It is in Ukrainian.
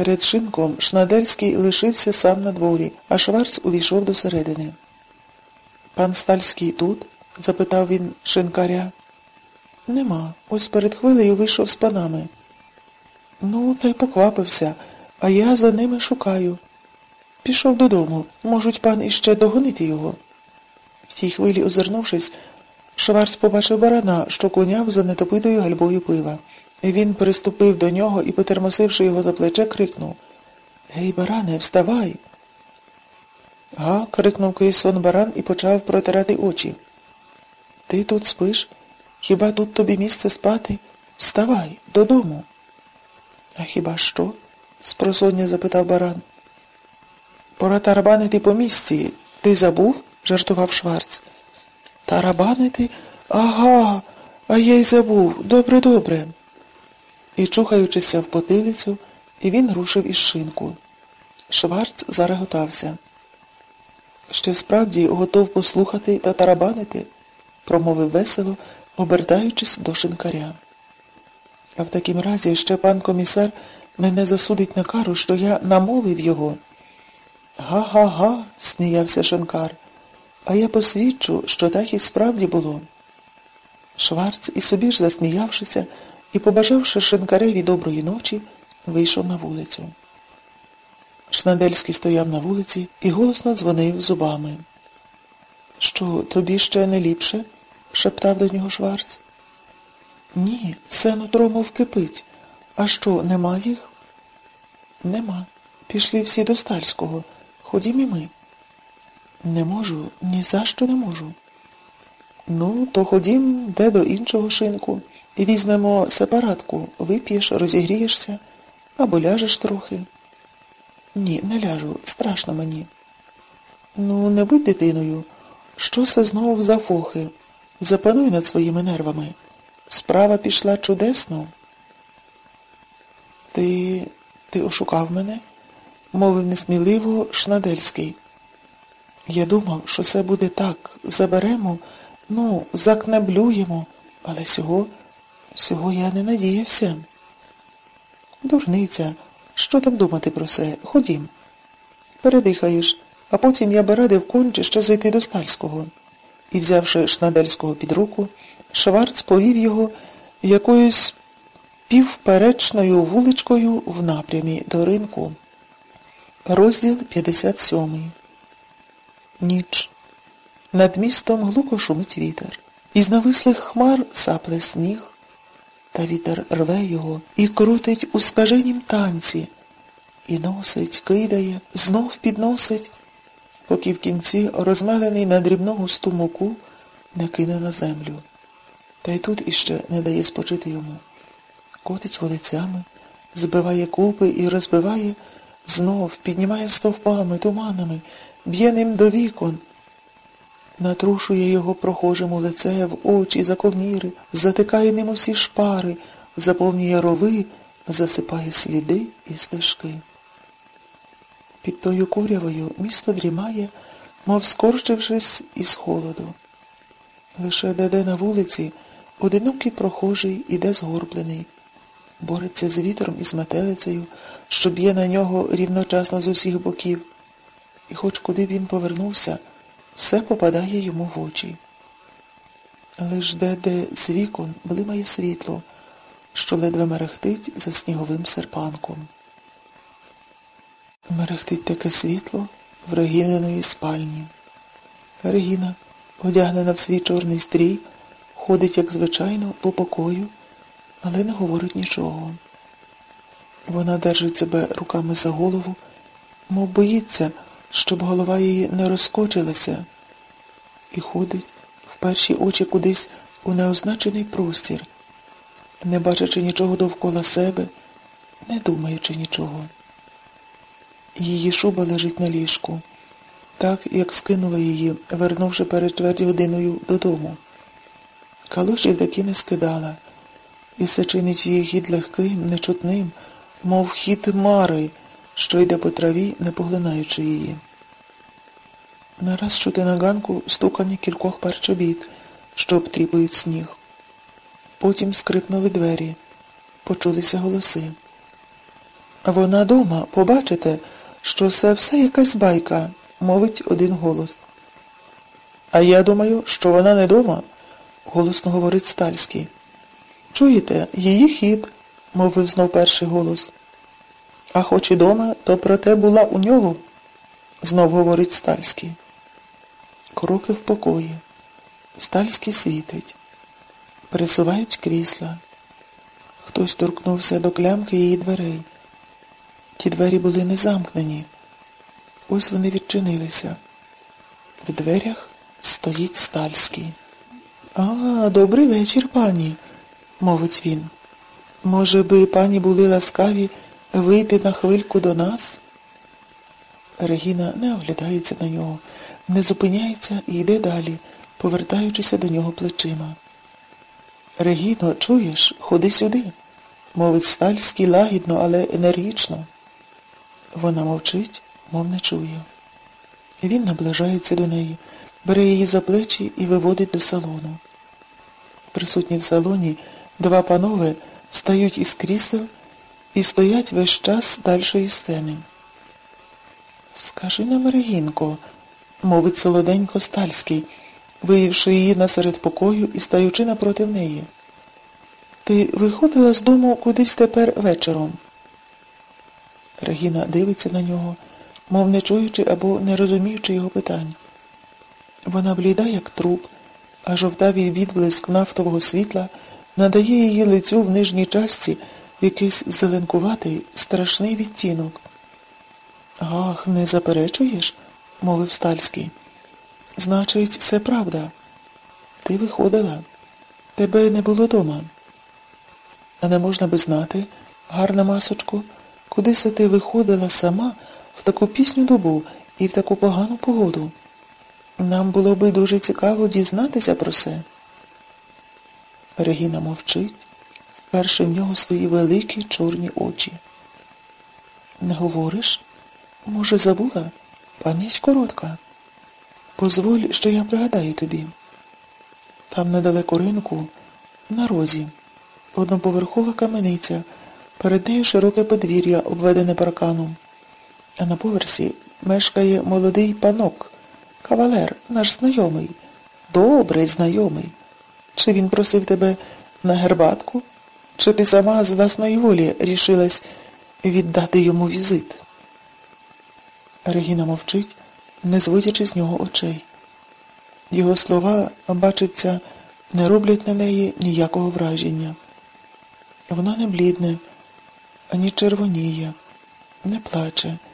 Перед шинком Шнадельський лишився сам на дворі, а Шварц увійшов до середини. Пан Стальський тут? запитав він шинкаря. Нема. Ось перед хвилею вийшов з панами. Ну, та й поквапився, а я за ними шукаю. Пішов додому. Можуть пан іще догонити його. В тій хвилі, озирнувшись, Шварц побачив барана, що коняв за нетопитою гальбою пива. Він приступив до нього і, потермосивши його за плече, крикнув Гей, баране, вставай. Га. крикнув Кейсон баран і почав протирати очі. Ти тут спиш? Хіба тут тобі місце спати? Вставай, додому. А хіба що? спросоння запитав баран. Пора тарабанити по місці. Ти забув? жартував Шварц. Тарабанити? Ага, а я й забув. Добре, добре. І, чухаючися в потилицю, він рушив із шинку. Шварц зареготався. Ще справді готов послухати та тарабанити, промовив весело, обертаючись до шинкаря. А в такім разі ще пан комісар мене засудить на кару, що я намовив його. Га-га-га, сміявся шинкар, а я посвідчу, що так і справді було. Шварц і собі ж засміявшися і, побажавши шинкареві доброї ночі, вийшов на вулицю. Шнадельський стояв на вулиці і голосно дзвонив зубами. Що, тобі ще не ліпше? шептав до нього Шварц. Ні, все нутро мов кипить. А що, нема їх? Нема. Пішли всі до Стальського. Ходім і ми. Не можу, ні за що не можу. Ну, то ходім де до іншого шинку. Візьмемо сепаратку, вип'єш, розігрієшся або ляжеш трохи. Ні, не ляжу, страшно мені. Ну, не будь дитиною. Що це знову за фохи? Запануй над своїми нервами. Справа пішла чудесно. Ти ти ошукав мене? мовив несміливо Шнадельський. Я думав, що це буде так. Заберемо, ну, закнеблюємо, але сього, сього я не надіявся. Дурниця, що там думати про це? Ходім. Передихаєш, а потім я би радив конче ще зайти до Стальського. І, взявши Шнадельського під руку, Шварц повів його якоюсь півперечною вуличкою в напрямі до ринку. Розділ 57. Ніч. Над містом глуко шумить вітер. Із навислих хмар сапле сніг, та вітер рве його і крутить у скаженім танці, і носить, кидає, знов підносить, поки в кінці розмелений на дрібну густу муку не кине на землю. Та й тут іще не дає спочити йому. Котить вулицями, збиває купи і розбиває, знов піднімає стовпами, туманами, б'є ним до вікон, натрушує його прохожому лице в очі, заковніри, затикає ним усі шпари, заповнює рови, засипає сліди і стежки. Під тою курявою місто дрімає, мов скорчившись із холоду. Лише де-де на вулиці одинокий прохожий іде згорблений, бореться з вітром і з метелицею, що б'є на нього рівночасно з усіх боків. І хоч куди б він повернувся, все попадає йому в очі. Лиш де-де з вікон блимає світло, що ледве мерехтить за сніговим серпанком. Мерехтить таке світло в Регіниної спальні. Регіна, одягнена в свій чорний стрій, ходить, як звичайно, по покою, але не говорить нічого. Вона держить себе руками за голову, мов боїться, щоб голова її не розкочилася, і ходить в перші очі кудись у неозначений простір, не бачачи нічого довкола себе, не думаючи нічого. Її шуба лежить на ліжку, так, як скинула її, вернувши перед чверть годиною додому. Калошів таки не скидала, і все чинить її хід легким, нечутним, мов хід мари, що йде по траві, не поглинаючи її. Нараз чути на ганку стукання кількох пар чобіт, що обтріпують сніг. Потім скрипнули двері, почулися голоси. Вона дома, побачите, що це все якась байка, мовить один голос. А я думаю, що вона не дома, голосно говорить Стальський. Чуєте, її хід, мовив знов перший голос. А хоч і дома, то проте була у нього, знов говорить Стальський. Кроки в покої. Стальський світить. Пересувають крісла. Хтось торкнувся до клямки її дверей. Ті двері були не замкнені. Ось вони відчинилися. В дверях стоїть Стальський. А, добрий вечір, пані, мовить він. Може би пані були ласкаві вийти на хвильку до нас? Регіна не оглядається на нього, не зупиняється і йде далі, повертаючися до нього плечима. Регіно, чуєш, ходи сюди, мовить Стальський лагідно, але енергічно. Вона мовчить, мов не чує. Він наближається до неї, бере її за плечі і виводить до салону. Присутні в салоні два панове встають із крісел і стоять весь час дальшої сцени. Скажи нам, Регінко, мовить солоденько Стальський, виявивши її насеред покою і стаючи напроти неї. Ти виходила з дому кудись тепер вечором. Регіна дивиться на нього, мов не чуючи або не розуміючи його питань. Вона бліда, як труп, а жовтавий відблиск нафтового світла надає її лицю в нижній частці якийсь зеленкуватий, страшний відтінок. Ах, не заперечуєш? мовив Стальський. Значить, це правда. Ти виходила. Тебе не було дома. А не можна би знати, гарна масочку, куди се ти виходила сама в таку пісню добу і в таку погану погоду. Нам було би дуже цікаво дізнатися про це. Регіна мовчить, вперше в нього свої великі чорні очі. Не говориш? Може, забула? Пам'ять коротка. Позволь, що я пригадаю тобі. Там недалеко ринку, на розі, одноповерхова камениця, перед нею широке подвір'я, обведене парканом. А на поверсі мешкає молодий панок, кавалер, наш знайомий, добрий знайомий. Чи він просив тебе на гербатку, чи ти сама з власної волі рішилась віддати йому візит? Регіна мовчить, не зводячи з нього очей. Його слова, бачиться, не роблять на неї ніякого враження. Вона не блідне, ані червоніє, не плаче.